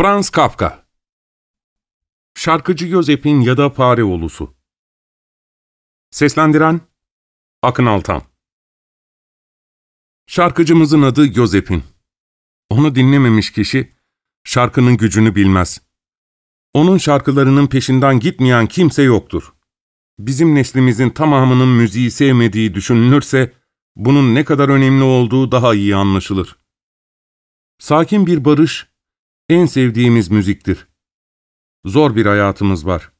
Franz Kafka Şarkıcı Yosep'in ya da Pareolusu Seslendiren Akın Altan Şarkıcımızın adı Yosep'in. Onu dinlememiş kişi, şarkının gücünü bilmez. Onun şarkılarının peşinden gitmeyen kimse yoktur. Bizim neslimizin tamamının müziği sevmediği düşünülürse, bunun ne kadar önemli olduğu daha iyi anlaşılır. Sakin bir barış, en sevdiğimiz müziktir. Zor bir hayatımız var.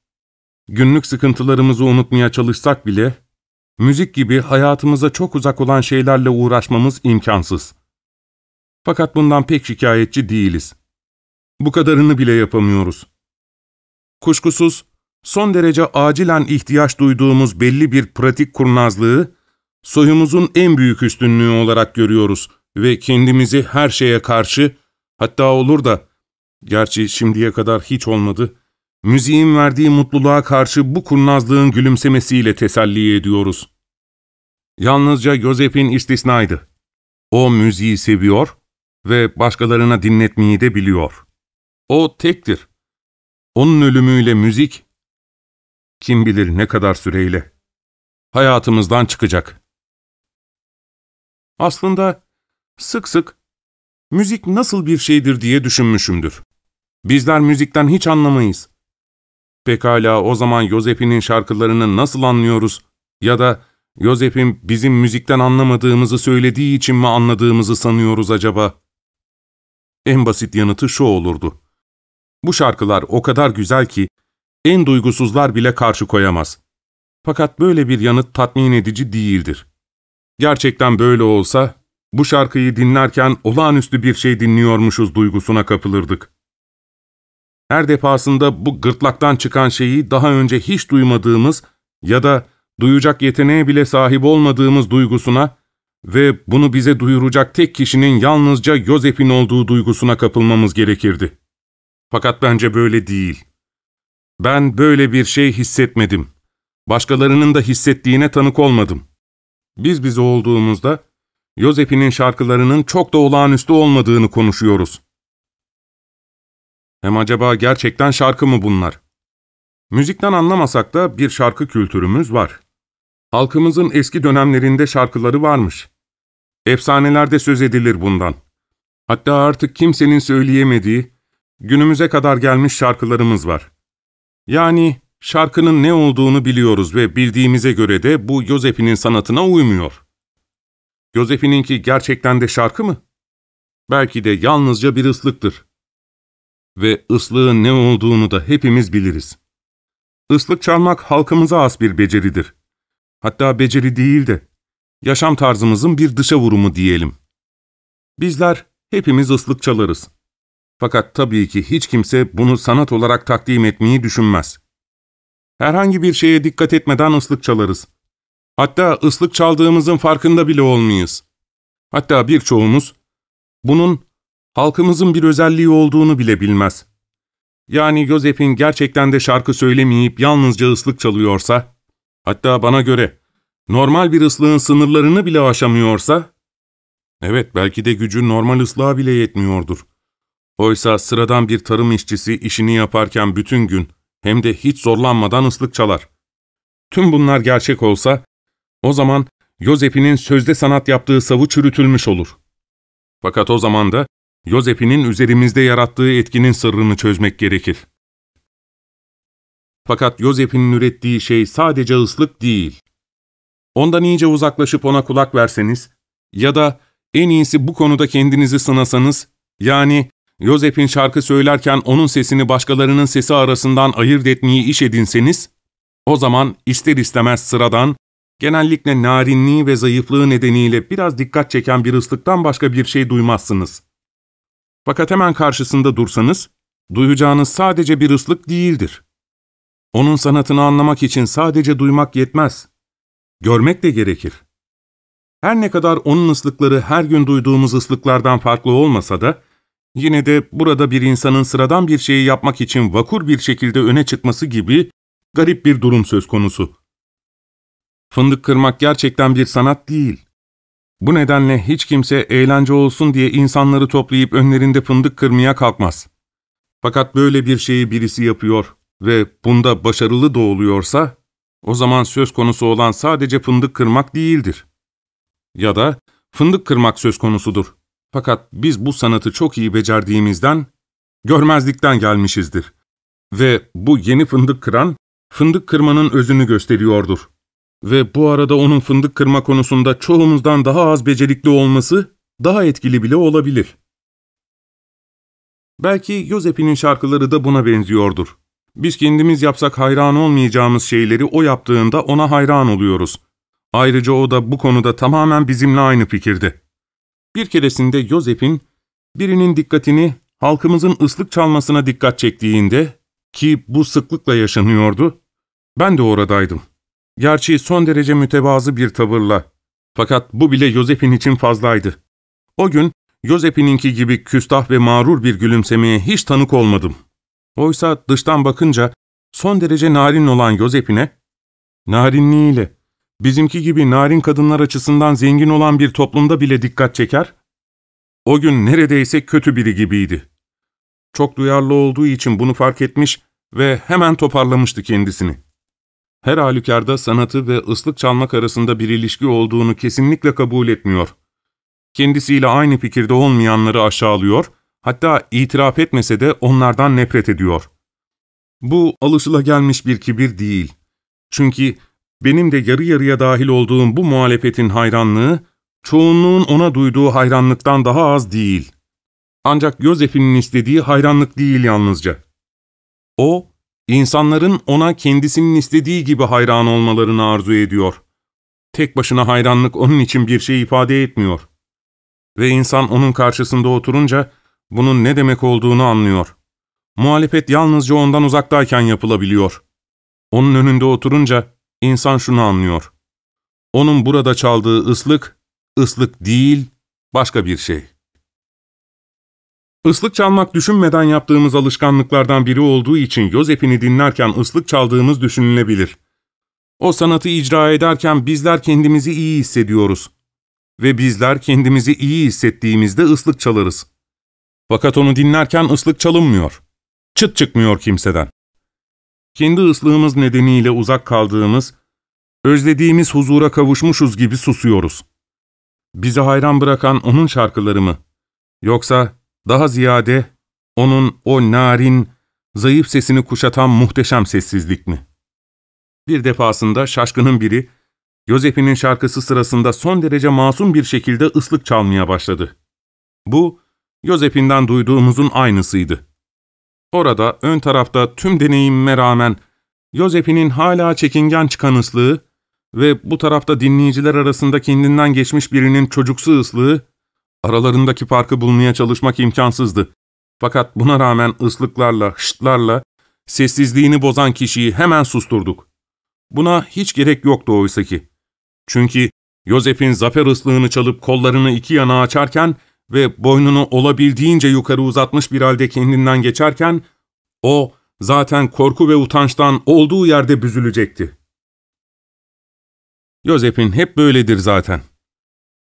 Günlük sıkıntılarımızı unutmaya çalışsak bile, müzik gibi hayatımıza çok uzak olan şeylerle uğraşmamız imkansız. Fakat bundan pek şikayetçi değiliz. Bu kadarını bile yapamıyoruz. Kuşkusuz, son derece acilen ihtiyaç duyduğumuz belli bir pratik kurnazlığı, soyumuzun en büyük üstünlüğü olarak görüyoruz ve kendimizi her şeye karşı, hatta olur da, gerçi şimdiye kadar hiç olmadı, müziğin verdiği mutluluğa karşı bu kurnazlığın gülümsemesiyle teselli ediyoruz. Yalnızca Yosef'in istisnaydı. O müziği seviyor ve başkalarına dinletmeyi de biliyor. O tektir. Onun ölümüyle müzik, kim bilir ne kadar süreyle, hayatımızdan çıkacak. Aslında sık sık müzik nasıl bir şeydir diye düşünmüşümdür. Bizler müzikten hiç anlamayız. Pekala o zaman Yosef'in şarkılarını nasıl anlıyoruz ya da Yosef'in bizim müzikten anlamadığımızı söylediği için mi anladığımızı sanıyoruz acaba? En basit yanıtı şu olurdu. Bu şarkılar o kadar güzel ki en duygusuzlar bile karşı koyamaz. Fakat böyle bir yanıt tatmin edici değildir. Gerçekten böyle olsa, bu şarkıyı dinlerken olağanüstü bir şey dinliyormuşuz duygusuna kapılırdık. Her defasında bu gırtlaktan çıkan şeyi daha önce hiç duymadığımız ya da duyacak yeteneğe bile sahip olmadığımız duygusuna ve bunu bize duyuracak tek kişinin yalnızca Yosef'in olduğu duygusuna kapılmamız gerekirdi. Fakat bence böyle değil. Ben böyle bir şey hissetmedim. Başkalarının da hissettiğine tanık olmadım. Biz biz olduğumuzda, Yosef'in şarkılarının çok da olağanüstü olmadığını konuşuyoruz. Hem acaba gerçekten şarkı mı bunlar? Müzikten anlamasak da bir şarkı kültürümüz var. Halkımızın eski dönemlerinde şarkıları varmış. Efsanelerde söz edilir bundan. Hatta artık kimsenin söyleyemediği, günümüze kadar gelmiş şarkılarımız var. Yani şarkının ne olduğunu biliyoruz ve bildiğimize göre de bu Yosef'in sanatına uymuyor. Yosef'inki gerçekten de şarkı mı? Belki de yalnızca bir ıslıktır. Ve ıslığın ne olduğunu da hepimiz biliriz. Islık çalmak halkımıza az bir beceridir. Hatta beceri değil de, yaşam tarzımızın bir dışa vurumu diyelim. Bizler hepimiz ıslık çalarız. Fakat tabii ki hiç kimse bunu sanat olarak takdim etmeyi düşünmez. Herhangi bir şeye dikkat etmeden ıslık çalarız. Hatta ıslık çaldığımızın farkında bile olmayız. Hatta birçoğumuz bunun halkımızın bir özelliği olduğunu bile bilmez. Yani Yosef'in gerçekten de şarkı söylemeyip yalnızca ıslık çalıyorsa, hatta bana göre normal bir ıslığın sınırlarını bile aşamıyorsa, evet belki de gücü normal ıslığa bile yetmiyordur. Oysa sıradan bir tarım işçisi işini yaparken bütün gün hem de hiç zorlanmadan ıslık çalar. Tüm bunlar gerçek olsa, o zaman Yosef'in sözde sanat yaptığı savı çürütülmüş olur. Fakat o zaman da Yosef'in üzerimizde yarattığı etkinin sırrını çözmek gerekir. Fakat Yosef'in ürettiği şey sadece ıslık değil. Ondan iyice uzaklaşıp ona kulak verseniz ya da en iyisi bu konuda kendinizi sınasanız, yani Yosef'in şarkı söylerken onun sesini başkalarının sesi arasından ayırt etmeyi iş edinseniz, o zaman ister istemez sıradan, genellikle narinliği ve zayıflığı nedeniyle biraz dikkat çeken bir ıslıktan başka bir şey duymazsınız. Fakat hemen karşısında dursanız, duyacağınız sadece bir ıslık değildir. Onun sanatını anlamak için sadece duymak yetmez. Görmek de gerekir. Her ne kadar onun ıslıkları her gün duyduğumuz ıslıklardan farklı olmasa da, yine de burada bir insanın sıradan bir şeyi yapmak için vakur bir şekilde öne çıkması gibi garip bir durum söz konusu. Fındık kırmak gerçekten bir sanat değil. Bu nedenle hiç kimse eğlence olsun diye insanları toplayıp önlerinde fındık kırmaya kalkmaz. Fakat böyle bir şeyi birisi yapıyor ve bunda başarılı da oluyorsa, o zaman söz konusu olan sadece fındık kırmak değildir. Ya da fındık kırmak söz konusudur. Fakat biz bu sanatı çok iyi becerdiğimizden, görmezlikten gelmişizdir. Ve bu yeni fındık kıran, fındık kırmanın özünü gösteriyordur. Ve bu arada onun fındık kırma konusunda çoğumuzdan daha az becerikli olması, daha etkili bile olabilir. Belki Yosefi'nin şarkıları da buna benziyordur. Biz kendimiz yapsak hayran olmayacağımız şeyleri o yaptığında ona hayran oluyoruz. Ayrıca o da bu konuda tamamen bizimle aynı fikirde. Bir keresinde Yosef'in birinin dikkatini halkımızın ıslık çalmasına dikkat çektiğinde, ki bu sıklıkla yaşanıyordu, ben de oradaydım. Gerçi son derece mütevazı bir tavırla. Fakat bu bile Yosef'in için fazlaydı. O gün Yosef'ininki gibi küstah ve mağrur bir gülümsemeye hiç tanık olmadım. Oysa dıştan bakınca son derece narin olan Yosef'ine, narinliğiyle, bizimki gibi narin kadınlar açısından zengin olan bir toplumda bile dikkat çeker, o gün neredeyse kötü biri gibiydi. Çok duyarlı olduğu için bunu fark etmiş ve hemen toparlamıştı kendisini. Her halükarda sanatı ve ıslık çalmak arasında bir ilişki olduğunu kesinlikle kabul etmiyor. Kendisiyle aynı fikirde olmayanları aşağılıyor, hatta itiraf etmese de onlardan nefret ediyor. Bu alışılagelmiş bir kibir değil. Çünkü benim de yarı yarıya dahil olduğum bu muhalefetin hayranlığı, çoğunluğun ona duyduğu hayranlıktan daha az değil. Ancak Yosef'in istediği hayranlık değil yalnızca. O, insanların ona kendisinin istediği gibi hayran olmalarını arzu ediyor. Tek başına hayranlık onun için bir şey ifade etmiyor. Ve insan onun karşısında oturunca bunun ne demek olduğunu anlıyor. Muhalefet yalnızca ondan uzaktayken yapılabiliyor. Onun önünde oturunca insan şunu anlıyor. Onun burada çaldığı ıslık, ıslık değil, başka bir şey. Islık çalmak düşünmeden yaptığımız alışkanlıklardan biri olduğu için Yosef'ini dinlerken ıslık çaldığımız düşünülebilir. O sanatı icra ederken bizler kendimizi iyi hissediyoruz. Ve bizler kendimizi iyi hissettiğimizde ıslık çalarız. Fakat onu dinlerken ıslık çalınmıyor. Çıt çıkmıyor kimseden. Kendi ıslığımız nedeniyle uzak kaldığımız, özlediğimiz huzura kavuşmuşuz gibi susuyoruz. Bizi hayran bırakan onun şarkıları mı? Yoksa daha ziyade onun o narin, zayıf sesini kuşatan muhteşem sessizlik mi? Bir defasında şaşkının biri, Yosef'inin şarkısı sırasında son derece masum bir şekilde ıslık çalmaya başladı. Bu, Yosef'inden duyduğumuzun aynısıydı. Orada ön tarafta tüm deneyimime rağmen Yosef'inin hala çekingen çıkan ıslığı ve bu tarafta dinleyiciler arasında kendinden geçmiş birinin çocuksu ıslığı, aralarındaki farkı bulmaya çalışmak imkansızdı. Fakat buna rağmen ıslıklarla, şıtlarla sessizliğini bozan kişiyi hemen susturduk. Buna hiç gerek yoktu oysa ki. Çünkü Yosef'in zafer ıslığını çalıp kollarını iki yana açarken ve boynunu olabildiğince yukarı uzatmış bir halde kendinden geçerken, o zaten korku ve utançtan olduğu yerde büzülecekti. Yosef'in hep böyledir zaten.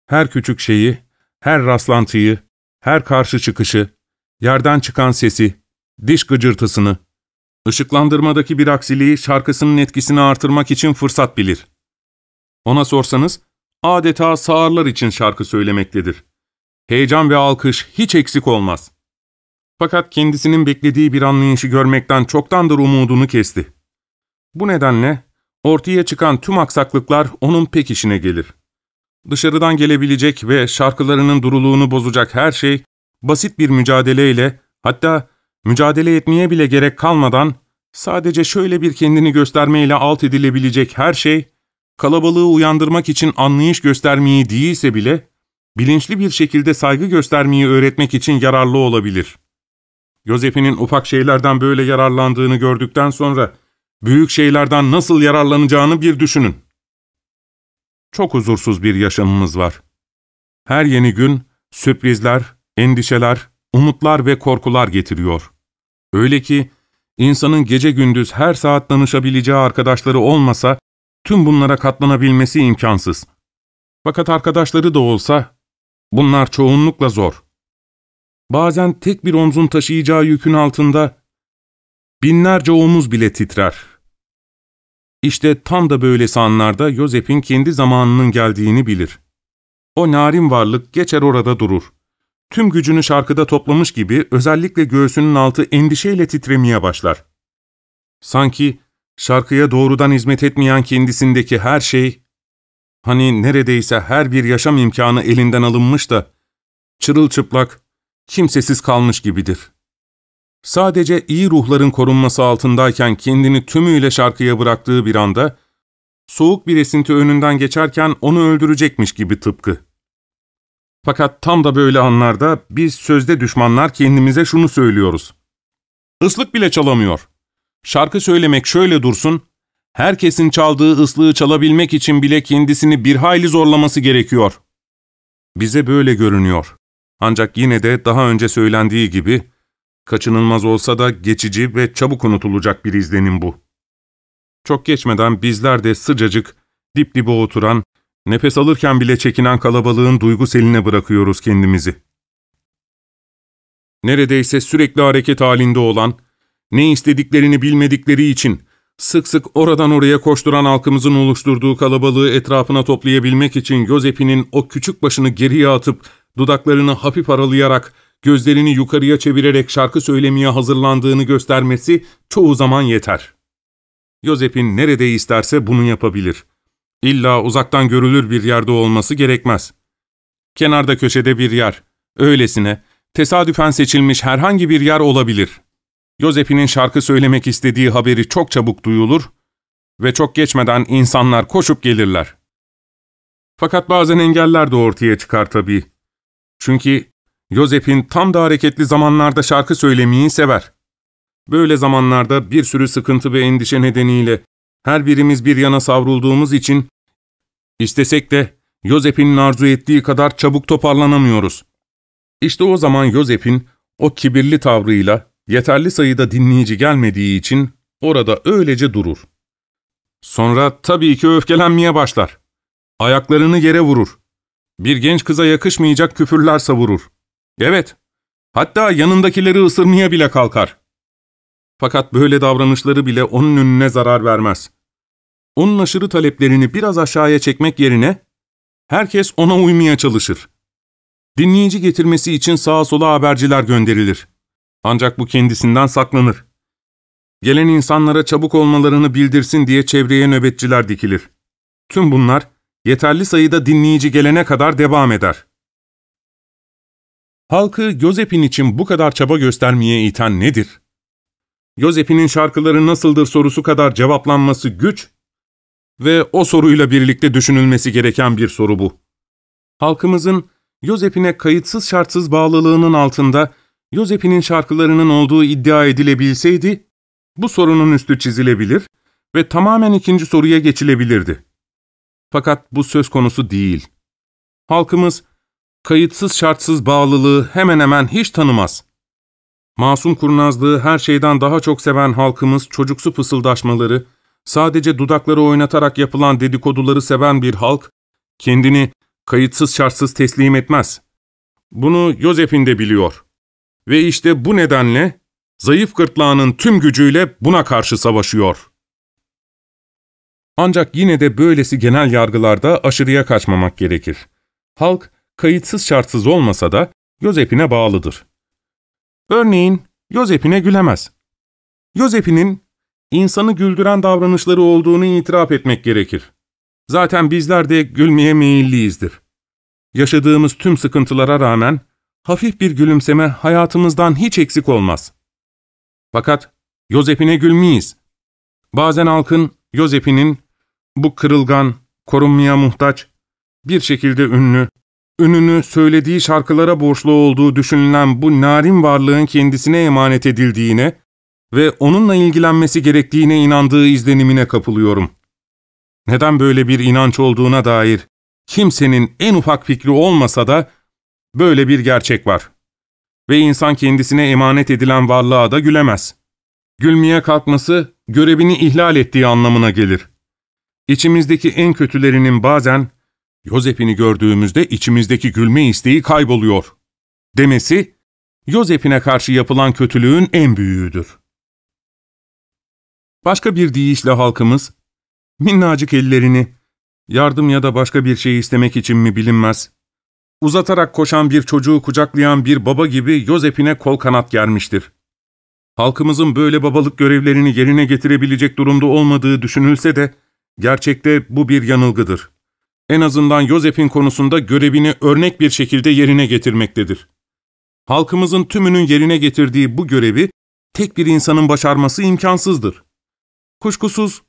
Her küçük şeyi, her rastlantıyı, her karşı çıkışı, yerden çıkan sesi, diş gıcırtısını, ışıklandırmadaki bir aksiliği şarkısının etkisini artırmak için fırsat bilir. Ona sorsanız, adeta sağırlar için şarkı söylemektedir. Heyecan ve alkış hiç eksik olmaz. Fakat kendisinin beklediği bir anlayışı görmekten çoktandır umudunu kesti. Bu nedenle ortaya çıkan tüm aksaklıklar onun pek işine gelir. Dışarıdan gelebilecek ve şarkılarının duruluğunu bozacak her şey, basit bir mücadeleyle, hatta mücadele etmeye bile gerek kalmadan, sadece şöyle bir kendini göstermeyle alt edilebilecek her şey, kalabalığı uyandırmak için anlayış göstermeyi değilse bile, bilinçli bir şekilde saygı göstermeyi öğretmek için yararlı olabilir. Yosef'inin ufak şeylerden böyle yararlandığını gördükten sonra, büyük şeylerden nasıl yararlanacağını bir düşünün. Çok huzursuz bir yaşamımız var. Her yeni gün sürprizler, endişeler, umutlar ve korkular getiriyor. Öyle ki insanın gece gündüz her saat danışabileceği arkadaşları olmasa tüm bunlara katlanabilmesi imkansız. Fakat arkadaşları da olsa bunlar çoğunlukla zor. bazen tek bir omzun taşıyacağı yükün altında binlerce omuz bile titrer. İşte tam da böylesi anlarda Yosep'in kendi zamanının geldiğini bilir. O narin varlık geçer orada durur. Tüm gücünü şarkıda toplamış gibi özellikle göğsünün altı endişeyle titremeye başlar. Sanki şarkıya doğrudan hizmet etmeyen kendisindeki her şey, hani neredeyse her bir yaşam imkanı elinden alınmış da, çırılçıplak, kimsesiz kalmış gibidir. Sadece iyi ruhların korunması altındayken kendini tümüyle şarkıya bıraktığı bir anda, soğuk bir esinti önünden geçerken onu öldürecekmiş gibi tıpkı. Fakat tam da böyle anlarda biz sözde düşmanlar kendimize şunu söylüyoruz. Islık bile çalamıyor. Şarkı söylemek şöyle dursun, herkesin çaldığı ıslığı çalabilmek için bile kendisini bir hayli zorlaması gerekiyor. Bize böyle görünüyor. Ancak yine de daha önce söylendiği gibi, kaçınılmaz olsa da geçici ve çabuk unutulacak bir izlenim bu. Çok geçmeden bizler de sıcacık, dip dibe oturan, nefes alırken bile çekinen kalabalığın duygu seline bırakıyoruz kendimizi. Neredeyse sürekli hareket halinde olan, ne istediklerini bilmedikleri için sık sık oradan oraya koşturan halkımızın oluşturduğu kalabalığı etrafına toplayabilmek için Gözepi'nin o küçük başını geriye atıp dudaklarını hafif aralayarak, gözlerini yukarıya çevirerek şarkı söylemeye hazırlandığını göstermesi çoğu zaman yeter. Yosep'in nerede isterse bunu yapabilir. İlla uzaktan görülür bir yerde olması gerekmez. Kenarda köşede bir yer, öylesine, tesadüfen seçilmiş herhangi bir yer olabilir. Yosep'in şarkı söylemek istediği haberi çok çabuk duyulur ve çok geçmeden insanlar koşup gelirler. Fakat bazen engeller de ortaya çıkar tabii. Çünkü Yosep'in tam da hareketli zamanlarda şarkı söylemeyi sever. Böyle zamanlarda bir sürü sıkıntı ve endişe nedeniyle her birimiz bir yana savrulduğumuz için istesek de Yosep'in arzu ettiği kadar çabuk toparlanamıyoruz. İşte o zaman Yosep'in o kibirli tavrıyla yeterli sayıda dinleyici gelmediği için orada öylece durur. Sonra tabii ki öfkelenmeye başlar. Ayaklarını yere vurur. Bir genç kıza yakışmayacak küfürler savurur. Evet, hatta yanındakileri ısırmaya bile kalkar. Fakat böyle davranışları bile onun önüne zarar vermez. Onun aşırı taleplerini biraz aşağıya çekmek yerine herkes ona uymaya çalışır. Dinleyici getirmesi için sağa sola haberciler gönderilir. Ancak bu kendisinden saklanır. Gelen insanlara çabuk olmalarını bildirsin diye çevreye nöbetçiler dikilir. Tüm bunlar yeterli sayıda dinleyici gelene kadar devam eder. Halkı Gözepin için bu kadar çaba göstermeye iten nedir? Gözepin'in şarkıları nasıldır sorusu kadar cevaplanması güç ve o soruyla birlikte düşünülmesi gereken bir soru bu. Halkımızın Yosep'ine kayıtsız şartsız bağlılığının altında Yosep'inin şarkılarının olduğu iddia edilebilseydi, bu sorunun üstü çizilebilir ve tamamen ikinci soruya geçilebilirdi. Fakat bu söz konusu değil. Halkımız, kayıtsız şartsız bağlılığı hemen hemen hiç tanımaz. Masum kurnazlığı her şeyden daha çok seven halkımız çocuksu fısıldaşmaları, sadece dudakları oynatarak yapılan dedikoduları seven bir halk, kendini kayıtsız şartsız teslim etmez. Bunu Yosef'in de biliyor. Ve işte bu nedenle zayıf gırtlağının tüm gücüyle buna karşı savaşıyor. Ancak yine de böylesi genel yargılarda aşırıya kaçmamak gerekir. Halk, kayıtsız şartsız olmasa da Yosep'ine bağlıdır. Örneğin, Yosep'ine gülemez. Yosep'inin insanı güldüren davranışları olduğunu itiraf etmek gerekir. Zaten bizler de gülmeye meyilliyizdir. Yaşadığımız tüm sıkıntılara rağmen hafif bir gülümseme hayatımızdan hiç eksik olmaz. Fakat Yosep'ine gülmeyiz. Bazen halkın Yosep'inin bu kırılgan, korunmaya muhtaç, bir şekilde ünlü, ününü söylediği şarkılara borçlu olduğu düşünülen bu narin varlığın kendisine emanet edildiğine ve onunla ilgilenmesi gerektiğine inandığı izlenimine kapılıyorum. Neden böyle bir inanç olduğuna dair kimsenin en ufak fikri olmasa da böyle bir gerçek var. Ve insan kendisine emanet edilen varlığa da gülemez. Gülmeye kalkması görevini ihlal ettiği anlamına gelir. İçimizdeki en kötülerinin bazen Yosep'ini gördüğümüzde içimizdeki gülme isteği kayboluyor. Demesi, Yosef'ine karşı yapılan kötülüğün en büyüğüdür. Başka bir deyişle halkımız, minnacık ellerini, yardım ya da başka bir şey istemek için mi bilinmez, uzatarak koşan bir çocuğu kucaklayan bir baba gibi Yosef'ine kol kanat germiştir. Halkımızın böyle babalık görevlerini yerine getirebilecek durumda olmadığı düşünülse de, gerçekte bu bir yanılgıdır. En azından Yosef'in konusunda görevini örnek bir şekilde yerine getirmektedir. Halkımızın tümünün yerine getirdiği bu görevi, tek bir insanın başarması imkansızdır. Kuşkusuz,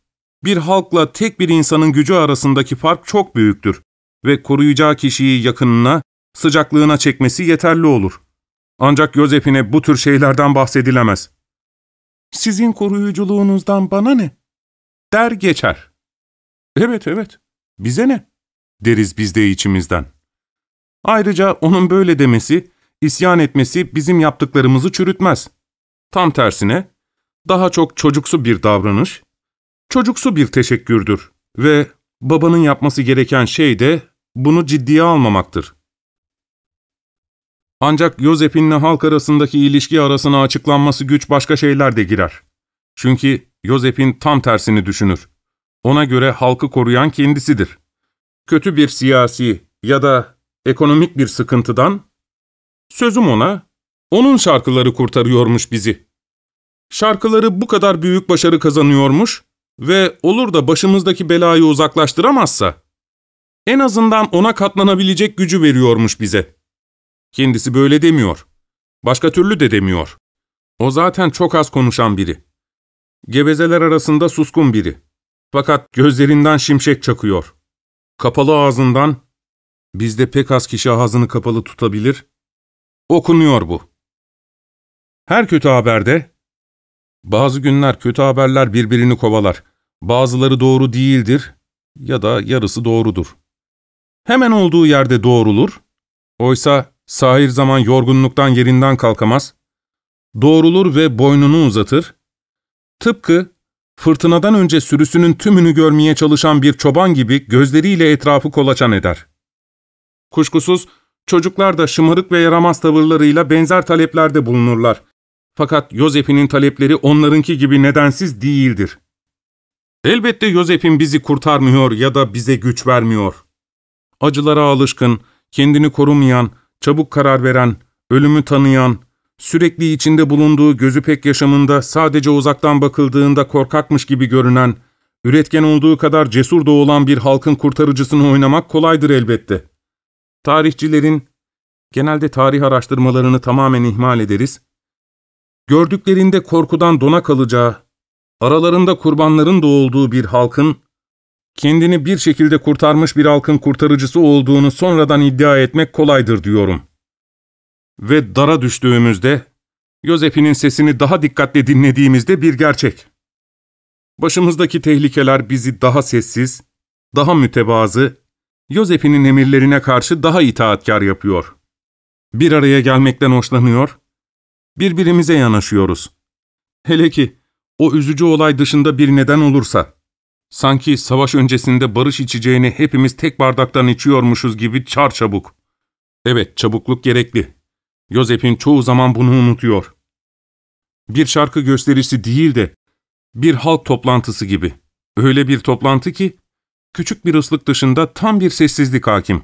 bir halkla tek bir insanın gücü arasındaki fark çok büyüktür ve koruyacağı kişiyi yakınına, sıcaklığına çekmesi yeterli olur. Ancak Yosef'ine bu tür şeylerden bahsedilemez. Sizin koruyuculuğunuzdan bana ne? Der geçer. Evet evet, bize ne? Deriz biz de içimizden. Ayrıca onun böyle demesi, isyan etmesi bizim yaptıklarımızı çürütmez. Tam tersine, daha çok çocuksu bir davranış, çocuksu bir teşekkürdür ve babanın yapması gereken şey de bunu ciddiye almamaktır. Ancak Yosef'inle halk arasındaki ilişki arasına açıklanması güç başka şeyler de girer. Çünkü Yosef'in tam tersini düşünür. Ona göre halkı koruyan kendisidir. Kötü bir siyasi ya da ekonomik bir sıkıntıdan, sözüm ona, onun şarkıları kurtarıyormuş bizi. Şarkıları bu kadar büyük başarı kazanıyormuş ve olur da başımızdaki belayı uzaklaştıramazsa, en azından ona katlanabilecek gücü veriyormuş bize. Kendisi böyle demiyor. Başka türlü de demiyor. O zaten çok az konuşan biri. Gevezeler arasında suskun biri. Fakat gözlerinden şimşek çakıyor. Kapalı ağzından, bizde pek az kişi ağzını kapalı tutabilir, okunuyor bu. Her kötü haberde, bazı günler kötü haberler birbirini kovalar, bazıları doğru değildir ya da yarısı doğrudur. Hemen olduğu yerde doğrulur, oysa sahir zaman yorgunluktan yerinden kalkamaz, doğrulur ve boynunu uzatır, tıpkı fırtınadan önce sürüsünün tümünü görmeye çalışan bir çoban gibi gözleriyle etrafı kolaçan eder. Kuşkusuz çocuklar da şımarık ve yaramaz tavırlarıyla benzer taleplerde bulunurlar. Fakat Yosef'in talepleri onlarınki gibi nedensiz değildir. Elbette Yosef'in bizi kurtarmıyor ya da bize güç vermiyor. Acılara alışkın, kendini korumayan, çabuk karar veren, ölümü tanıyan, sürekli içinde bulunduğu gözü pek yaşamında sadece uzaktan bakıldığında korkakmış gibi görünen, üretken olduğu kadar cesur da olan bir halkın kurtarıcısını oynamak kolaydır elbette. Tarihçilerin, genelde tarih araştırmalarını tamamen ihmal ederiz, gördüklerinde korkudan dona kalacağı, aralarında kurbanların da olduğu bir halkın, kendini bir şekilde kurtarmış bir halkın kurtarıcısı olduğunu sonradan iddia etmek kolaydır diyorum. Ve dara düştüğümüzde, Yosef'in sesini daha dikkatle dinlediğimizde bir gerçek. Başımızdaki tehlikeler bizi daha sessiz, daha mütevazı, Yosef'in emirlerine karşı daha itaatkar yapıyor. Bir araya gelmekten hoşlanıyor, birbirimize yanaşıyoruz. Hele ki o üzücü olay dışında bir neden olursa, sanki savaş öncesinde barış içeceğini hepimiz tek bardaktan içiyormuşuz gibi çar çabuk. Evet, çabukluk gerekli. Yosef'in çoğu zaman bunu unutuyor. Bir şarkı gösterisi değil de bir halk toplantısı gibi. Öyle bir toplantı ki küçük bir ıslık dışında tam bir sessizlik hakim.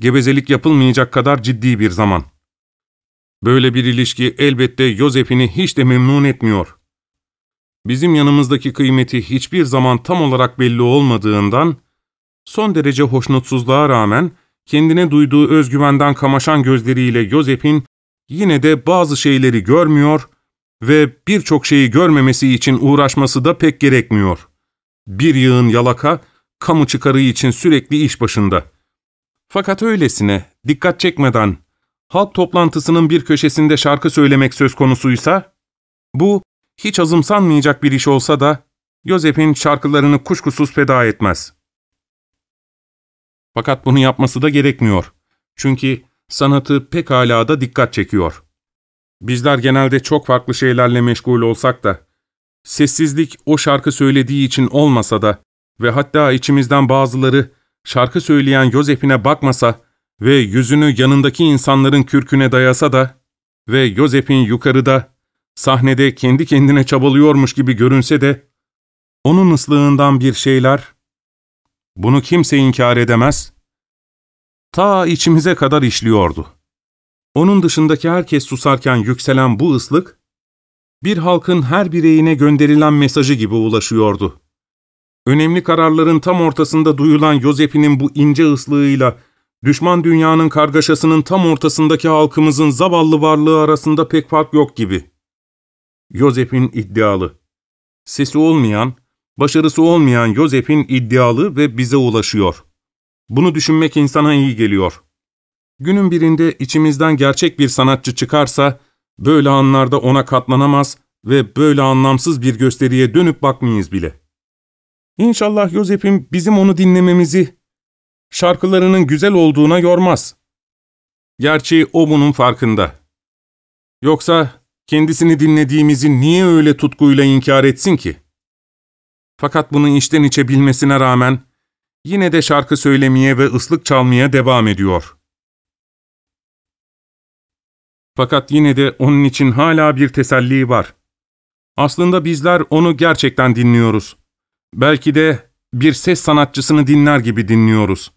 Gevezelik yapılmayacak kadar ciddi bir zaman. Böyle bir ilişki elbette Yosef'ini hiç de memnun etmiyor. Bizim yanımızdaki kıymeti hiçbir zaman tam olarak belli olmadığından, son derece hoşnutsuzluğa rağmen kendine duyduğu özgüvenden kamaşan gözleriyle Yosef'in yine de bazı şeyleri görmüyor ve birçok şeyi görmemesi için uğraşması da pek gerekmiyor. Bir yığın yalaka, kamu çıkarı için sürekli iş başında. Fakat öylesine, dikkat çekmeden, halk toplantısının bir köşesinde şarkı söylemek söz konusuysa, bu hiç azımsanmayacak bir iş olsa da, Yosef'in şarkılarını kuşkusuz feda etmez. Fakat bunu yapması da gerekmiyor. Çünkü sanatı pekala da dikkat çekiyor. Bizler genelde çok farklı şeylerle meşgul olsak da, sessizlik o şarkı söylediği için olmasa da ve hatta içimizden bazıları şarkı söyleyen Yosef'ine bakmasa ve yüzünü yanındaki insanların kürküne dayasa da, Ve Yosep'in yukarıda, sahnede kendi kendine çabalıyormuş gibi görünse de, onun ıslığından bir şeyler, bunu kimse inkar edemez, ta içimize kadar işliyordu. Onun dışındaki herkes susarken yükselen bu ıslık, bir halkın her bireyine gönderilen mesajı gibi ulaşıyordu. Önemli kararların tam ortasında duyulan Yosep'inin bu ince ıslığıyla, düşman dünyanın kargaşasının tam ortasındaki halkımızın zavallı varlığı arasında pek fark yok gibi. Yosep'in iddialı. Sesi olmayan, başarısı olmayan Yosep'in iddialı ve bize ulaşıyor. Bunu düşünmek insana iyi geliyor. Günün birinde içimizden gerçek bir sanatçı çıkarsa, böyle anlarda ona katlanamaz ve böyle anlamsız bir gösteriye dönüp bakmayız bile. İnşallah Yosep'im bizim onu dinlememizi, şarkılarının güzel olduğuna yormaz. Gerçi o bunun farkında. Yoksa kendisini dinlediğimizi niye öyle tutkuyla inkar etsin ki? Fakat bunu içten içe bilmesine rağmen yine de şarkı söylemeye ve ıslık çalmaya devam ediyor. Fakat yine de onun için hala bir teselli var. Aslında bizler onu gerçekten dinliyoruz. Belki de bir ses sanatçısını dinler gibi dinliyoruz.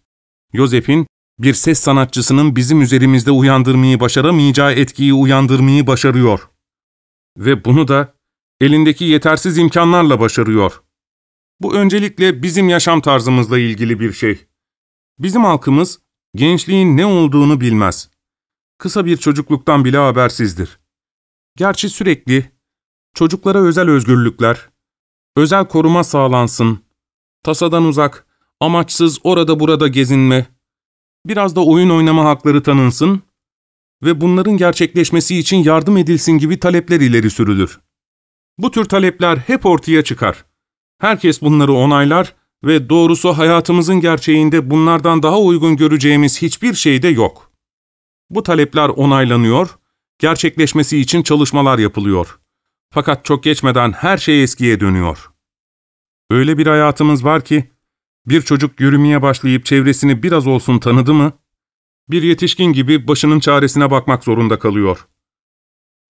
Yosef'in bir ses sanatçısının bizim üzerimizde uyandırmayı başaramayacağı etkiyi uyandırmayı başarıyor. Ve bunu da elindeki yetersiz imkanlarla başarıyor. Bu öncelikle bizim yaşam tarzımızla ilgili bir şey. Bizim halkımız gençliğin ne olduğunu bilmez. Kısa bir çocukluktan bile habersizdir. Gerçi sürekli çocuklara özel özgürlükler, özel koruma sağlansın, tasadan uzak, amaçsız orada burada gezinme, biraz da oyun oynama hakları tanınsın ve bunların gerçekleşmesi için yardım edilsin gibi talepler ileri sürülür. Bu tür talepler hep ortaya çıkar. Herkes bunları onaylar ve doğrusu hayatımızın gerçeğinde bunlardan daha uygun göreceğimiz hiçbir şey de yok. Bu talepler onaylanıyor, gerçekleşmesi için çalışmalar yapılıyor. Fakat çok geçmeden her şey eskiye dönüyor. Öyle bir hayatımız var ki, bir çocuk yürümeye başlayıp çevresini biraz olsun tanıdı mı, bir yetişkin gibi başının çaresine bakmak zorunda kalıyor.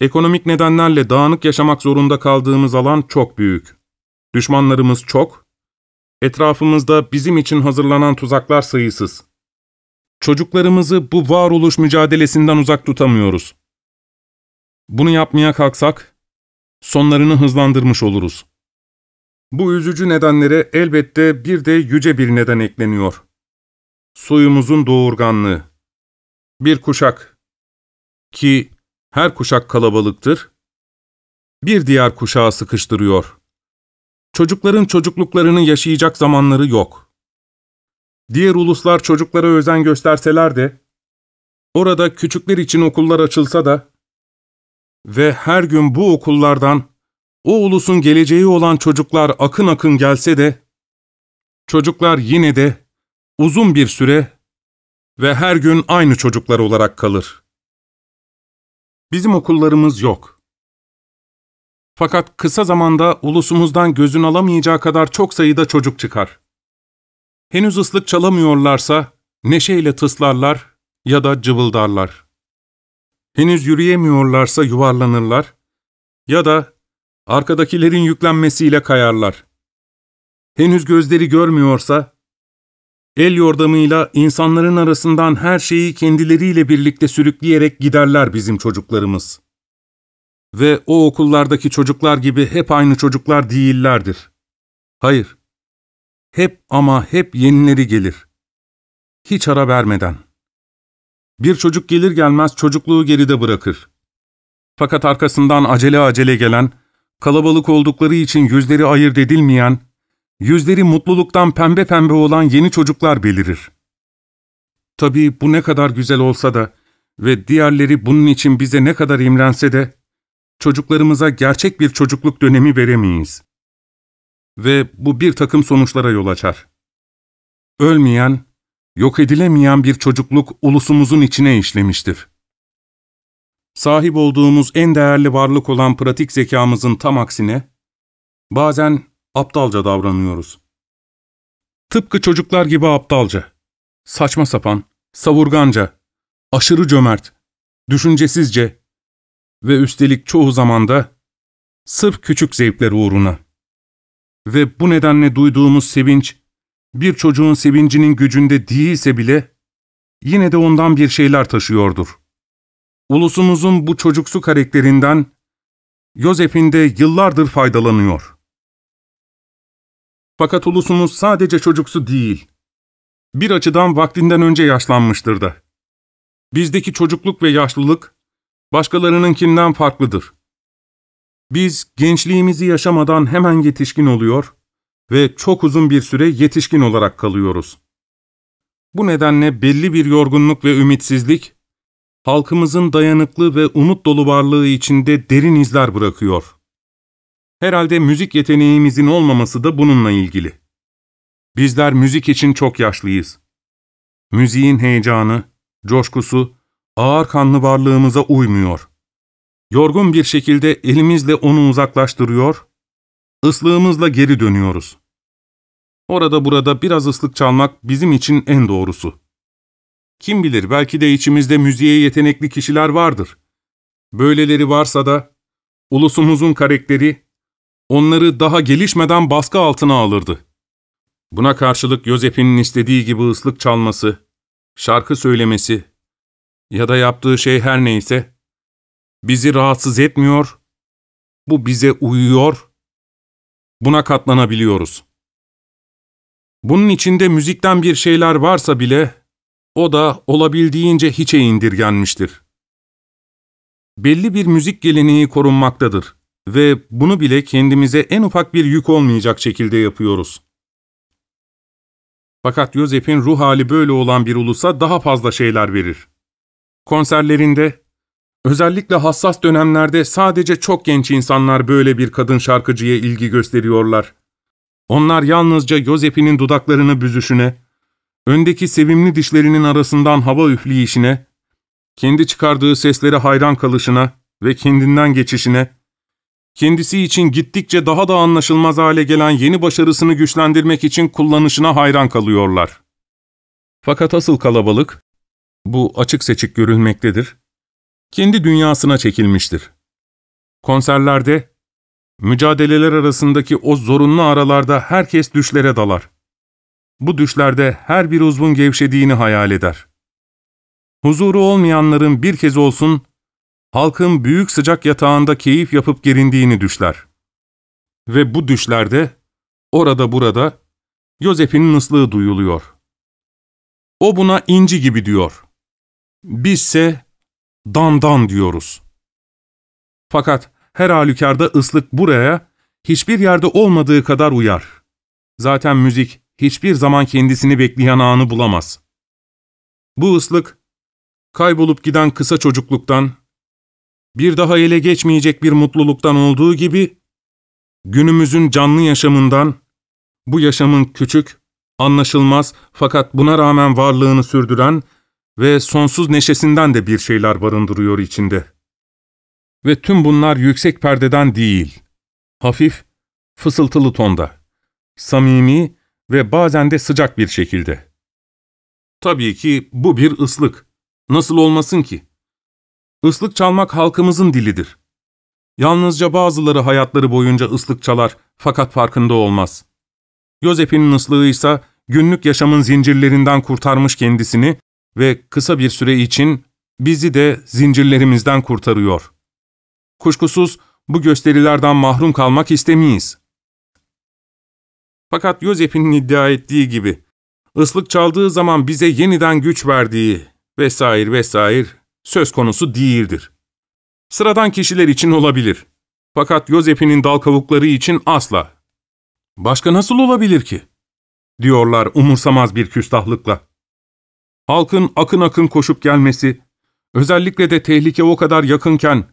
Ekonomik nedenlerle dağınık yaşamak zorunda kaldığımız alan çok büyük. Düşmanlarımız çok, etrafımızda bizim için hazırlanan tuzaklar sayısız. Çocuklarımızı bu varoluş mücadelesinden uzak tutamıyoruz. Bunu yapmaya kalksak, sonlarını hızlandırmış oluruz. Bu üzücü nedenlere elbette bir de yüce bir neden ekleniyor. Soyumuzun doğurganlığı. Bir kuşak ki her kuşak kalabalıktır, bir diğer kuşağı sıkıştırıyor. Çocukların çocukluklarını yaşayacak zamanları yok. Diğer uluslar çocuklara özen gösterseler de, orada küçükler için okullar açılsa da ve her gün bu okullardan o ulusun geleceği olan çocuklar akın akın gelse de, çocuklar yine de uzun bir süre ve her gün aynı çocuklar olarak kalır. Bizim okullarımız yok. Fakat kısa zamanda ulusumuzdan gözün alamayacağı kadar çok sayıda çocuk çıkar. Henüz ıslık çalamıyorlarsa neşeyle tıslarlar ya da cıvıldarlar. Henüz yürüyemiyorlarsa yuvarlanırlar ya da arkadakilerin yüklenmesiyle kayarlar. Henüz gözleri görmüyorsa, el yordamıyla insanların arasından her şeyi kendileriyle birlikte sürükleyerek giderler bizim çocuklarımız. Ve o okullardaki çocuklar gibi hep aynı çocuklar değillerdir. Hayır, hep ama hep yenileri gelir. Hiç ara vermeden. Bir çocuk gelir gelmez çocukluğu geride bırakır. Fakat arkasından acele acele gelen, kalabalık oldukları için yüzleri ayırt edilmeyen, yüzleri mutluluktan pembe pembe olan yeni çocuklar belirir. Tabii bu ne kadar güzel olsa da ve diğerleri bunun için bize ne kadar imrense de, çocuklarımıza gerçek bir çocukluk dönemi veremeyiz. Ve bu bir takım sonuçlara yol açar. Ölmeyen, yok edilemeyen bir çocukluk ulusumuzun içine işlemiştir sahip olduğumuz en değerli varlık olan pratik zekamızın tam aksine, bazen aptalca davranıyoruz. Tıpkı çocuklar gibi aptalca, saçma sapan, savurganca, aşırı cömert, düşüncesizce, Ve üstelik çoğu zamanda sırf küçük zevkler uğruna. Ve bu nedenle duyduğumuz sevinç, bir çocuğun sevincinin gücünde değilse bile, yine de ondan bir şeyler taşıyordur. Ulusumuzun bu çocuksu karakterinden, Yosef'in de yıllardır faydalanıyor. Fakat ulusumuz sadece çocuksu değil, bir açıdan vaktinden önce yaşlanmıştır da. Bizdeki çocukluk ve yaşlılık, başkalarınınkinden farklıdır. Biz gençliğimizi yaşamadan hemen yetişkin oluyor ve çok uzun bir süre yetişkin olarak kalıyoruz. Bu nedenle belli bir yorgunluk ve ümitsizlik, halkımızın dayanıklı ve umut dolu varlığı içinde derin izler bırakıyor. Herhalde müzik yeteneğimizin olmaması da bununla ilgili. Bizler müzik için çok yaşlıyız. Müziğin heyecanı, coşkusu, ağır kanlı varlığımıza uymuyor. Yorgun bir şekilde elimizle onu uzaklaştırıyor, ıslığımızla geri dönüyoruz. Orada burada biraz ıslık çalmak bizim için en doğrusu. Kim bilir belki de içimizde müziğe yetenekli kişiler vardır. Böyleleri varsa da ulusumuzun karakteri onları daha gelişmeden baskı altına alırdı. Buna karşılık Yosef'in istediği gibi ıslık çalması, şarkı söylemesi ya da yaptığı şey her neyse, bizi rahatsız etmiyor, bu bize uyuyor, buna katlanabiliyoruz. Bunun içinde müzikten bir şeyler varsa bile, o da olabildiğince hiçe indirgenmiştir. Belli bir müzik geleneği korunmaktadır ve bunu bile kendimize en ufak bir yük olmayacak şekilde yapıyoruz. Fakat Yosef'in ruh hali böyle olan bir ulusa daha fazla şeyler verir. Konserlerinde, özellikle hassas dönemlerde sadece çok genç insanlar böyle bir kadın şarkıcıya ilgi gösteriyorlar. Onlar yalnızca Yosef'inin dudaklarını büzüşüne, öndeki sevimli dişlerinin arasından hava üfleyişine, kendi çıkardığı seslere hayran kalışına ve kendinden geçişine, kendisi için gittikçe daha da anlaşılmaz hale gelen yeni başarısını güçlendirmek için kullanışına hayran kalıyorlar. Fakat asıl kalabalık, bu açık seçik görülmektedir, kendi dünyasına çekilmiştir. Konserlerde, mücadeleler arasındaki o zorunlu aralarda herkes düşlere dalar. Bu düşlerde her bir uzvun gevşediğini hayal eder. Huzuru olmayanların bir kez olsun halkın büyük sıcak yatağında keyif yapıp gerindiğini düşler. Ve bu düşlerde, orada burada, Yosef'in ıslığı duyuluyor. O buna inci gibi diyor. Bizse dan diyoruz. Fakat her halükarda ıslık buraya, hiçbir yerde olmadığı kadar uyar. Zaten müzik hiçbir zaman kendisini bekleyen anı bulamaz. Bu ıslık, kaybolup giden kısa çocukluktan, bir daha ele geçmeyecek bir mutluluktan olduğu gibi, günümüzün canlı yaşamından, bu yaşamın küçük, anlaşılmaz fakat buna rağmen varlığını sürdüren ve sonsuz neşesinden de bir şeyler barındırıyor içinde. Ve tüm bunlar yüksek perdeden değil, hafif, fısıltılı tonda, samimi ve bazen de sıcak bir şekilde. Tabii ki bu bir ıslık. Nasıl olmasın ki? Islık çalmak halkımızın dilidir. Yalnızca bazıları hayatları boyunca ıslık çalar fakat farkında olmaz. Yosef'in ıslığı ise günlük yaşamın zincirlerinden kurtarmış kendisini ve kısa bir süre için bizi de zincirlerimizden kurtarıyor. Kuşkusuz bu gösterilerden mahrum kalmak istemeyiz. Fakat Yosef'in iddia ettiği gibi, ıslık çaldığı zaman bize yeniden güç verdiği vesaire vesaire söz konusu değildir. Sıradan kişiler için olabilir. Fakat Yosef'inin dal kavukları için asla. Başka nasıl olabilir ki? Diyorlar umursamaz bir küstahlıkla. Halkın akın akın koşup gelmesi, özellikle de tehlike o kadar yakınken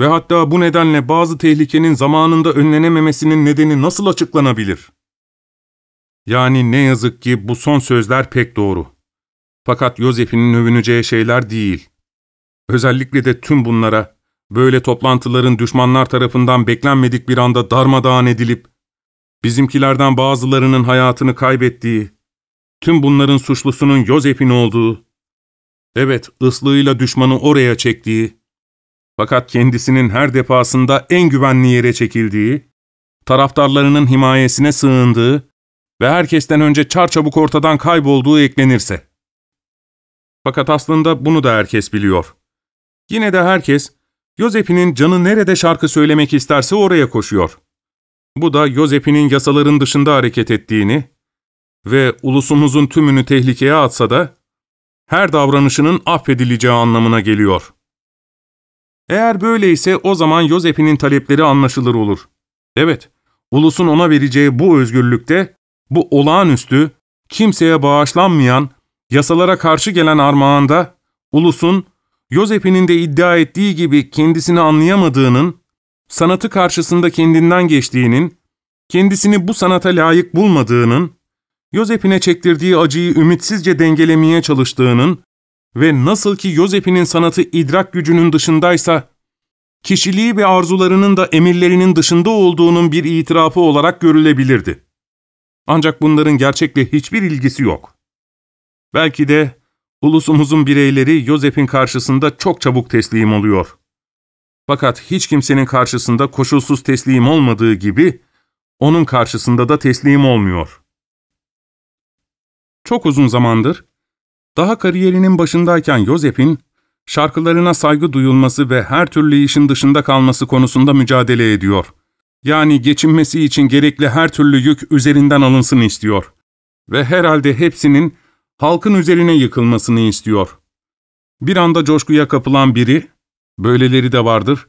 ve hatta bu nedenle bazı tehlikenin zamanında önlenememesinin nedeni nasıl açıklanabilir? Yani ne yazık ki bu son sözler pek doğru. Fakat Yosef'in övüneceği şeyler değil. Özellikle de tüm bunlara, böyle toplantıların düşmanlar tarafından beklenmedik bir anda darmadağın edilip, bizimkilerden bazılarının hayatını kaybettiği, tüm bunların suçlusunun Yosef'in olduğu, evet ıslığıyla düşmanı oraya çektiği, Fakat kendisinin her defasında en güvenli yere çekildiği, taraftarlarının himayesine sığındığı ve herkesten önce çarçabuk ortadan kaybolduğu eklenirse. Fakat aslında bunu da herkes biliyor. Yine de herkes, Yozepi'nin canı nerede şarkı söylemek isterse oraya koşuyor. Bu da Yozepi'nin yasaların dışında hareket ettiğini ve ulusumuzun tümünü tehlikeye atsa da, her davranışının affedileceği anlamına geliyor. Eğer böyleyse o zaman Yozepi'nin talepleri anlaşılır olur. Evet, ulusun ona vereceği bu özgürlükte, bu olağanüstü, kimseye bağışlanmayan, yasalara karşı gelen armağanda, ulusun, Yozepi'nin de iddia ettiği gibi kendisini anlayamadığının, sanatı karşısında kendinden geçtiğinin, kendisini bu sanata layık bulmadığının, Yozepi'ne çektirdiği acıyı ümitsizce dengelemeye çalıştığının ve nasıl ki Yozepi'nin sanatı idrak gücünün dışındaysa, kişiliği ve arzularının da emirlerinin dışında olduğunun bir itirafı olarak görülebilirdi. Ancak bunların gerçekle hiçbir ilgisi yok. Belki de ulusumuzun bireyleri Yosef'in karşısında çok çabuk teslim oluyor. Fakat hiç kimsenin karşısında koşulsuz teslim olmadığı gibi, onun karşısında da teslim olmuyor. Çok uzun zamandır, daha kariyerinin başındayken Yosef'in, şarkılarına saygı duyulması ve her türlü işin dışında kalması konusunda mücadele ediyor. Yani geçinmesi için gerekli her türlü yük üzerinden alınsın istiyor. Ve herhalde hepsinin halkın üzerine yıkılmasını istiyor. Bir anda coşkuya kapılan biri, böyleleri de vardır,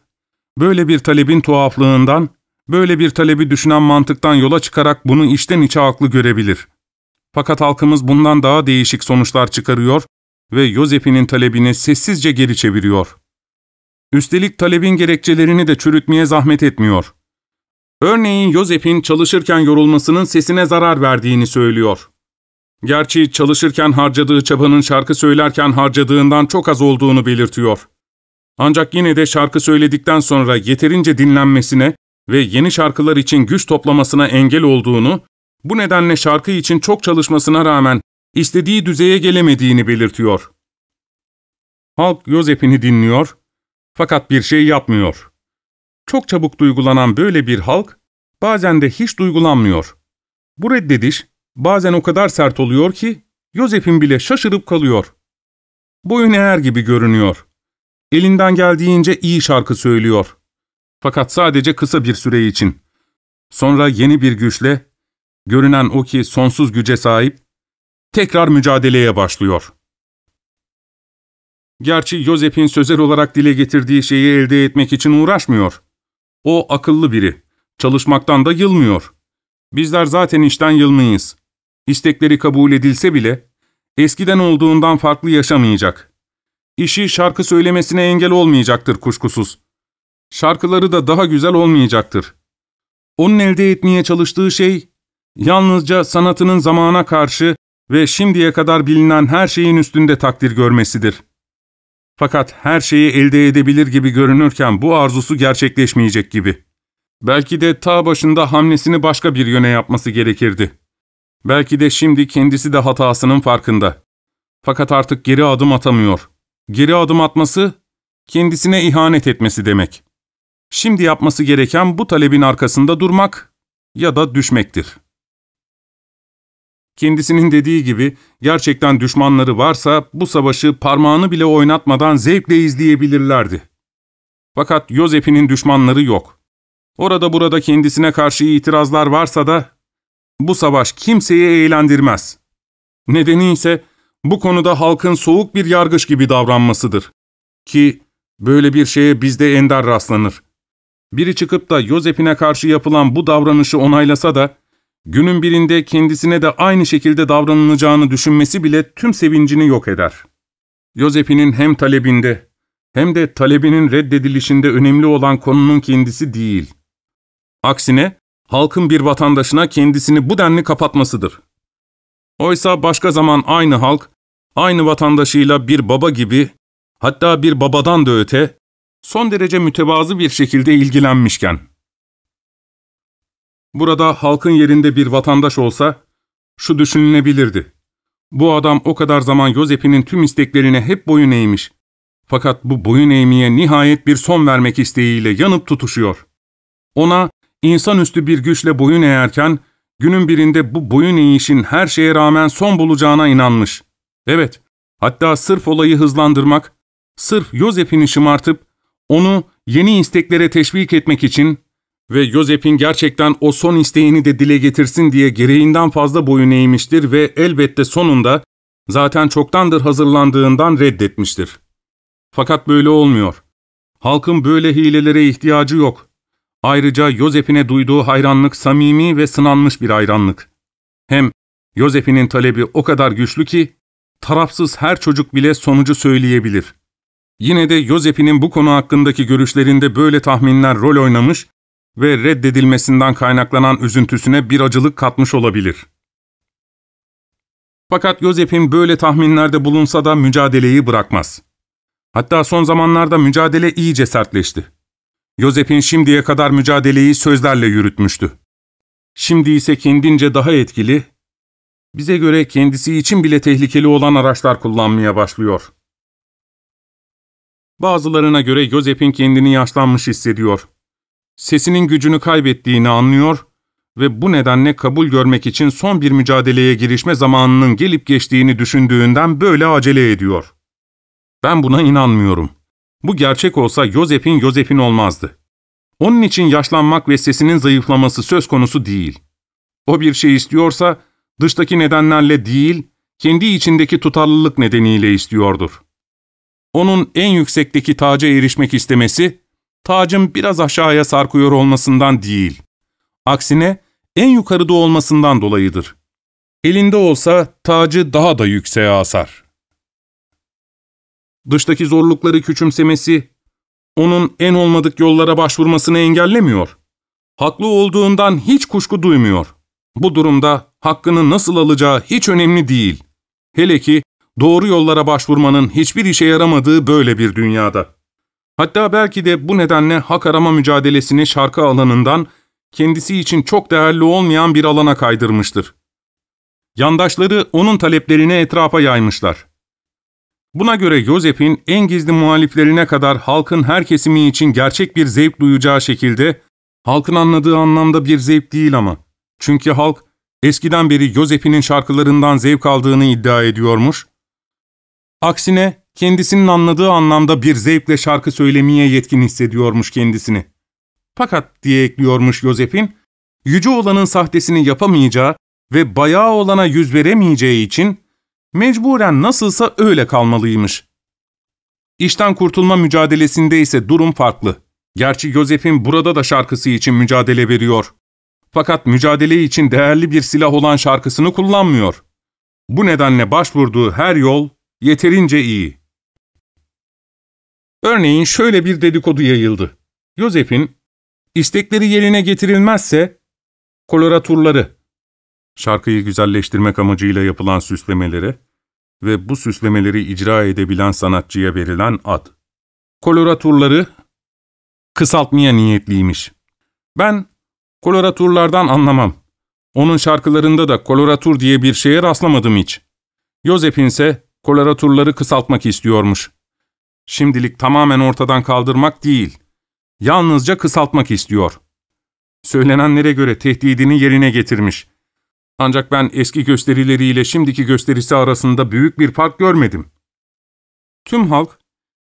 böyle bir talebin tuhaflığından, böyle bir talebi düşünen mantıktan yola çıkarak bunu içten içe haklı görebilir. Fakat halkımız bundan daha değişik sonuçlar çıkarıyor ve Yozefi'nin talebini sessizce geri çeviriyor. Üstelik talebin gerekçelerini de çürütmeye zahmet etmiyor. Örneğin Yosef'in çalışırken yorulmasının sesine zarar verdiğini söylüyor. Gerçi çalışırken harcadığı çabanın şarkı söylerken harcadığından çok az olduğunu belirtiyor. Ancak yine de şarkı söyledikten sonra yeterince dinlenmesine ve yeni şarkılar için güç toplamasına engel olduğunu, bu nedenle şarkı için çok çalışmasına rağmen istediği düzeye gelemediğini belirtiyor. Halk Yosef'ini dinliyor fakat bir şey yapmıyor. Çok çabuk duygulanan böyle bir halk bazen de hiç duygulanmıyor. Bu reddediş bazen o kadar sert oluyor ki Yosef'in bile şaşırıp kalıyor. Boyun eğer gibi görünüyor. Elinden geldiğince iyi şarkı söylüyor. Fakat sadece kısa bir süre için. Sonra yeni bir güçle, görünen o ki sonsuz güce sahip, tekrar mücadeleye başlıyor. Gerçi Yosef'in sözel olarak dile getirdiği şeyi elde etmek için uğraşmıyor. O akıllı biri, çalışmaktan da yılmıyor. Bizler zaten işten yılmayız. İstekleri kabul edilse bile, eskiden olduğundan farklı yaşamayacak. İşi şarkı söylemesine engel olmayacaktır kuşkusuz. Şarkıları da daha güzel olmayacaktır. Onun elde etmeye çalıştığı şey, yalnızca sanatının zamana karşı ve şimdiye kadar bilinen her şeyin üstünde takdir görmesidir. Fakat her şeyi elde edebilir gibi görünürken bu arzusu gerçekleşmeyecek gibi. Belki de ta başında hamlesini başka bir yöne yapması gerekirdi. Belki de şimdi kendisi de hatasının farkında. Fakat artık geri adım atamıyor. Geri adım atması, kendisine ihanet etmesi demek. Şimdi yapması gereken bu talebin arkasında durmak ya da düşmektir. Kendisinin dediği gibi gerçekten düşmanları varsa bu savaşı parmağını bile oynatmadan zevkle izleyebilirlerdi. Fakat Yosef'inin düşmanları yok. Orada burada kendisine karşı itirazlar varsa da bu savaş kimseyi eğlendirmez. Nedeni ise bu konuda halkın soğuk bir yargıç gibi davranmasıdır. Ki böyle bir şeye bizde ender rastlanır. Biri çıkıp da Yosef'ine karşı yapılan bu davranışı onaylasa da, günün birinde kendisine de aynı şekilde davranılacağını düşünmesi bile tüm sevincini yok eder. Yosef'inin hem talebinde hem de talebinin reddedilişinde önemli olan konunun kendisi değil. Aksine halkın bir vatandaşına kendisini bu denli kapatmasıdır. Oysa başka zaman aynı halk, aynı vatandaşıyla bir baba gibi, hatta bir babadan da öte, son derece mütevazı bir şekilde ilgilenmişken. Burada halkın yerinde bir vatandaş olsa, şu düşünülebilirdi. Bu adam o kadar zaman Yosef'inin tüm isteklerine hep boyun eğmiş. Fakat bu boyun eğmeye nihayet bir son vermek isteğiyle yanıp tutuşuyor. Ona insanüstü bir güçle boyun eğerken, günün birinde bu boyun eğişin her şeye rağmen son bulacağına inanmış. Evet, hatta sırf olayı hızlandırmak, sırf Yosef'ini şımartıp, onu yeni isteklere teşvik etmek için ve Yosef'in gerçekten o son isteğini de dile getirsin diye gereğinden fazla boyun eğmiştir ve elbette sonunda zaten çoktandır hazırlandığından reddetmiştir. Fakat böyle olmuyor. Halkın böyle hilelere ihtiyacı yok. Ayrıca Yosef'ine duyduğu hayranlık samimi ve sınanmış bir hayranlık. Hem Yosef'inin talebi o kadar güçlü ki, tarafsız her çocuk bile sonucu söyleyebilir. Yine de Yosef'inin bu konu hakkındaki görüşlerinde böyle tahminler rol oynamış ve reddedilmesinden kaynaklanan üzüntüsüne bir acılık katmış olabilir. Fakat Yosef'in böyle tahminlerde bulunsa da mücadeleyi bırakmaz. Hatta son zamanlarda mücadele iyice sertleşti. Yosef'in şimdiye kadar mücadeleyi sözlerle yürütmüştü. Şimdi ise kendince daha etkili, bize göre kendisi için bile tehlikeli olan araçlar kullanmaya başlıyor. Bazılarına göre Yosef'in kendini yaşlanmış hissediyor. Sesinin gücünü kaybettiğini anlıyor ve bu nedenle kabul görmek için son bir mücadeleye girişme zamanının gelip geçtiğini düşündüğünden böyle acele ediyor. Ben buna inanmıyorum. Bu gerçek olsa Yosef'in Yosef'in olmazdı. Onun için yaşlanmak ve sesinin zayıflaması söz konusu değil. O bir şey istiyorsa dıştaki nedenlerle değil, kendi içindeki tutarlılık nedeniyle istiyordur. Onun en yüksekteki taca erişmek istemesi, tacın biraz aşağıya sarkıyor olmasından değil. Aksine en yukarıda olmasından dolayıdır. Elinde olsa tacı daha da yükseğe asar. Dıştaki zorlukları küçümsemesi, onun en olmadık yollara başvurmasını engellemiyor. Haklı olduğundan hiç kuşku duymuyor. Bu durumda hakkını nasıl alacağı hiç önemli değil. Hele ki doğru yollara başvurmanın hiçbir işe yaramadığı böyle bir dünyada. Hatta belki de bu nedenle hak arama mücadelesini şarkı alanından kendisi için çok değerli olmayan bir alana kaydırmıştır. Yandaşları onun taleplerini etrafa yaymışlar. Buna göre Yosef'in en gizli muhaliflerine kadar halkın her kesimi için gerçek bir zevk duyacağı şekilde, halkın anladığı anlamda bir zevk değil ama. Çünkü halk eskiden beri Yosef'inin şarkılarından zevk aldığını iddia ediyormuş. Aksine kendisinin anladığı anlamda bir zevkle şarkı söylemeye yetkin hissediyormuş kendisini. Fakat diye ekliyormuş Yosef'in, yüce olanın sahtesini yapamayacağı ve bayağı olana yüz veremeyeceği için Mecburen nasılsa öyle kalmalıymış. İşten kurtulma mücadelesinde ise durum farklı. Gerçi Yosef'in burada da şarkısı için mücadele veriyor. Fakat mücadele için değerli bir silah olan şarkısını kullanmıyor. Bu nedenle başvurduğu her yol yeterince iyi. Örneğin şöyle bir dedikodu yayıldı. Yosef'in istekleri yerine getirilmezse koloraturları, şarkıyı güzelleştirmek amacıyla yapılan süslemelere ve bu süslemeleri icra edebilen sanatçıya verilen ad. Koloraturları kısaltmaya niyetliymiş. Ben koloraturlardan anlamam. Onun şarkılarında da koloratur diye bir şeye rastlamadım hiç. Yosef'in ise koloraturları kısaltmak istiyormuş. Şimdilik tamamen ortadan kaldırmak değil, yalnızca kısaltmak istiyor. Söylenenlere göre tehdidini yerine getirmiş. Ancak ben eski gösterileriyle şimdiki gösterisi arasında büyük bir fark görmedim. Tüm halk,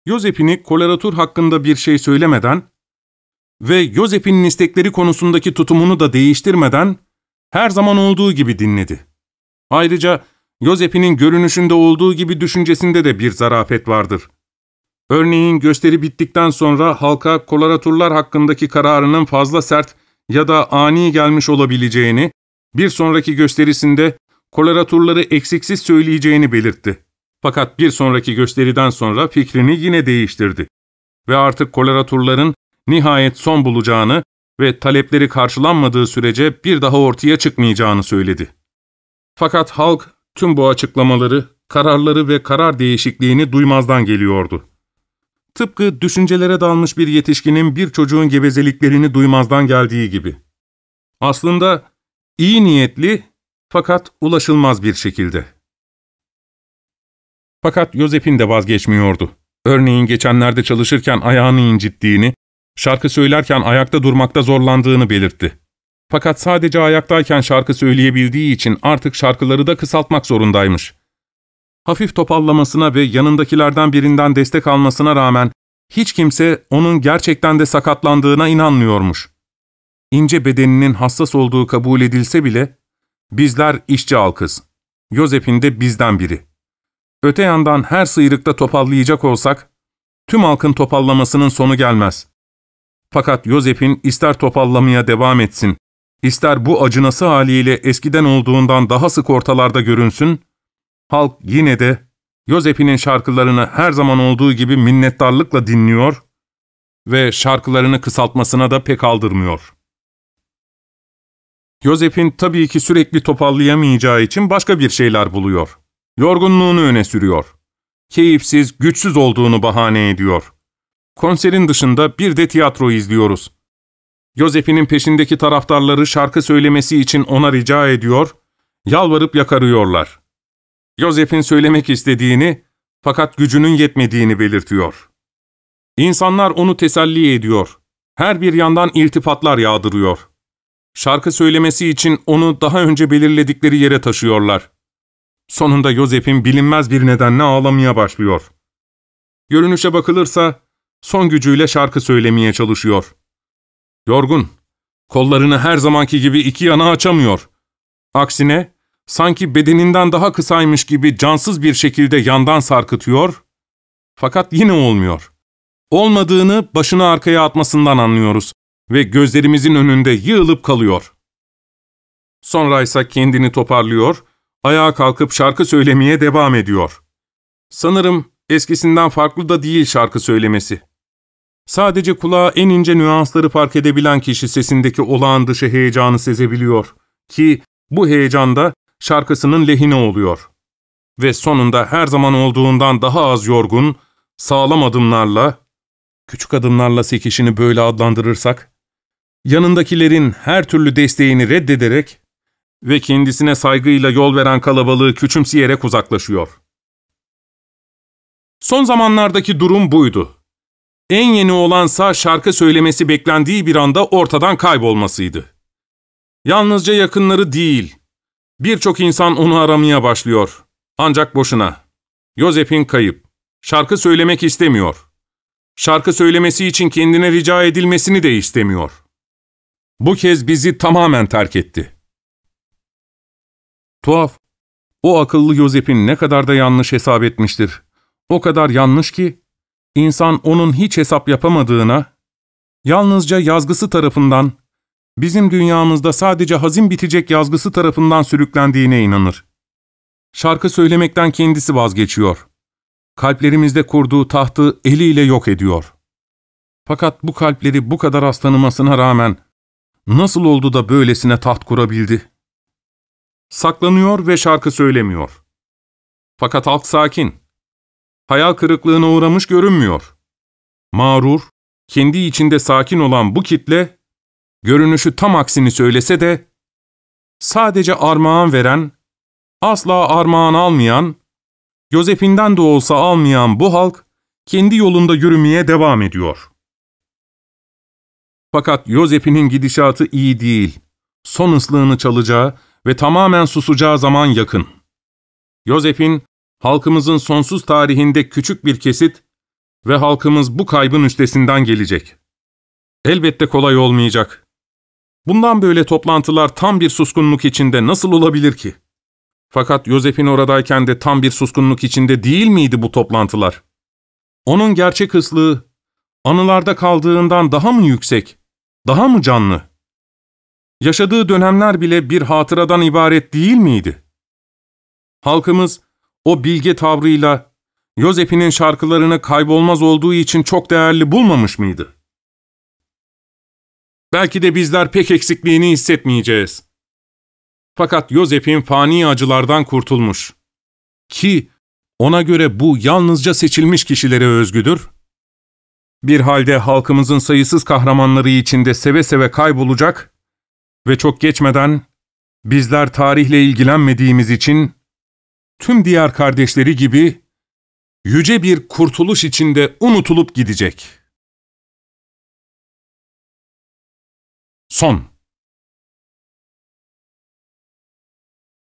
Yosep'ini koleratur hakkında bir şey söylemeden ve Yosep'in istekleri konusundaki tutumunu da değiştirmeden her zaman olduğu gibi dinledi. Ayrıca Yosep'inin görünüşünde olduğu gibi düşüncesinde de bir zarafet vardır. Örneğin gösteri bittikten sonra halka koleraturlar hakkındaki kararının fazla sert ya da ani gelmiş olabileceğini bir sonraki gösterisinde koloraturları eksiksiz söyleyeceğini belirtti. Fakat bir sonraki gösteriden sonra fikrini yine değiştirdi. Ve artık koloraturların nihayet son bulacağını ve talepleri karşılanmadığı sürece bir daha ortaya çıkmayacağını söyledi. Fakat halk tüm bu açıklamaları, kararları ve karar değişikliğini duymazdan geliyordu. Tıpkı düşüncelere dalmış bir yetişkinin bir çocuğun gevezeliklerini duymazdan geldiği gibi. Aslında İyi niyetli fakat ulaşılmaz bir şekilde. Fakat Yosef'in de vazgeçmiyordu. Örneğin geçenlerde çalışırken ayağını incittiğini, şarkı söylerken ayakta durmakta zorlandığını belirtti. Fakat sadece ayaktayken şarkı söyleyebildiği için artık şarkıları da kısaltmak zorundaymış. Hafif topallamasına ve yanındakilerden birinden destek almasına rağmen hiç kimse onun gerçekten de sakatlandığına inanmıyormuş. İnce bedeninin hassas olduğu kabul edilse bile, bizler işçi halkız. Yosef'in de bizden biri. Öte yandan her sıyrıkta topallayacak olsak, tüm halkın topallamasının sonu gelmez. Fakat Yosef'in ister topallamaya devam etsin, ister bu acınası haliyle eskiden olduğundan daha sık ortalarda görünsün, halk yine de Yosef'in şarkılarını her zaman olduğu gibi minnettarlıkla dinliyor ve şarkılarını kısaltmasına da pek aldırmıyor. Yosef'in tabii ki sürekli topallayamayacağı için başka bir şeyler buluyor. Yorgunluğunu öne sürüyor. Keyifsiz, güçsüz olduğunu bahane ediyor. Konserin dışında bir de tiyatro izliyoruz. Yosef'in peşindeki taraftarları şarkı söylemesi için ona rica ediyor, yalvarıp yakarıyorlar. Yosef'in söylemek istediğini fakat gücünün yetmediğini belirtiyor. İnsanlar onu teselli ediyor. Her bir yandan iltifatlar yağdırıyor. Şarkı söylemesi için onu daha önce belirledikleri yere taşıyorlar. Sonunda Yosef'in bilinmez bir nedenle ağlamaya başlıyor. Görünüşe bakılırsa son gücüyle şarkı söylemeye çalışıyor. Yorgun, kollarını her zamanki gibi iki yana açamıyor. Aksine sanki bedeninden daha kısaymış gibi cansız bir şekilde yandan sarkıtıyor. Fakat yine olmuyor. Olmadığını başını arkaya atmasından anlıyoruz ve gözlerimizin önünde yığılıp kalıyor. Sonra ise kendini toparlıyor, ayağa kalkıp şarkı söylemeye devam ediyor. Sanırım eskisinden farklı da değil şarkı söylemesi. Sadece kulağa en ince nüansları fark edebilen kişi sesindeki olağan dışı heyecanı sezebiliyor ki bu heyecanda şarkısının lehine oluyor. Ve sonunda her zaman olduğundan daha az yorgun, sağlam adımlarla, küçük adımlarla sekişini böyle adlandırırsak, yanındakilerin her türlü desteğini reddederek ve kendisine saygıyla yol veren kalabalığı küçümseyerek uzaklaşıyor. Son zamanlardaki durum buydu. En yeni olansa şarkı söylemesi beklendiği bir anda ortadan kaybolmasıydı. Yalnızca yakınları değil, birçok insan onu aramaya başlıyor. Ancak boşuna. Yosef'in kayıp. Şarkı söylemek istemiyor. Şarkı söylemesi için kendine rica edilmesini de istemiyor. Bu kez bizi tamamen terk etti. Tuhaf. O akıllı Yosef'in ne kadar da yanlış hesap etmiştir. O kadar yanlış ki, insan onun hiç hesap yapamadığına, yalnızca yazgısı tarafından, bizim dünyamızda sadece hazin bitecek yazgısı tarafından sürüklendiğine inanır. Şarkı söylemekten kendisi vazgeçiyor. Kalplerimizde kurduğu tahtı eliyle yok ediyor. Fakat bu kalpleri bu kadar az tanımasına rağmen, Nasıl oldu da böylesine taht kurabildi? Saklanıyor ve şarkı söylemiyor. Fakat halk sakin. Hayal kırıklığına uğramış görünmüyor. Mağrur, kendi içinde sakin olan bu kitle, görünüşü tam aksini söylese de, sadece armağan veren, asla armağan almayan, Yosef'inden de olsa almayan bu halk, kendi yolunda yürümeye devam ediyor. Fakat Yosef'inin gidişatı iyi değil. Son ıslığını çalacağı ve tamamen susacağı zaman yakın. Yosef'in halkımızın sonsuz tarihinde küçük bir kesit ve halkımız bu kaybın üstesinden gelecek. Elbette kolay olmayacak. Bundan böyle toplantılar tam bir suskunluk içinde nasıl olabilir ki? Fakat Yosef'in oradayken de tam bir suskunluk içinde değil miydi bu toplantılar? Onun gerçek ıslığı, anılarda kaldığından daha mı yüksek? Daha mı canlı? Yaşadığı dönemler bile bir hatıradan ibaret değil miydi? Halkımız o bilge tavrıyla Yosef'in şarkılarını kaybolmaz olduğu için çok değerli bulmamış mıydı? Belki de bizler pek eksikliğini hissetmeyeceğiz. Fakat Yosef'in fani acılardan kurtulmuş. Ki ona göre bu yalnızca seçilmiş kişilere özgüdür bir halde halkımızın sayısız kahramanları içinde seve seve kaybolacak ve çok geçmeden bizler tarihle ilgilenmediğimiz için tüm diğer kardeşleri gibi yüce bir kurtuluş içinde unutulup gidecek. Son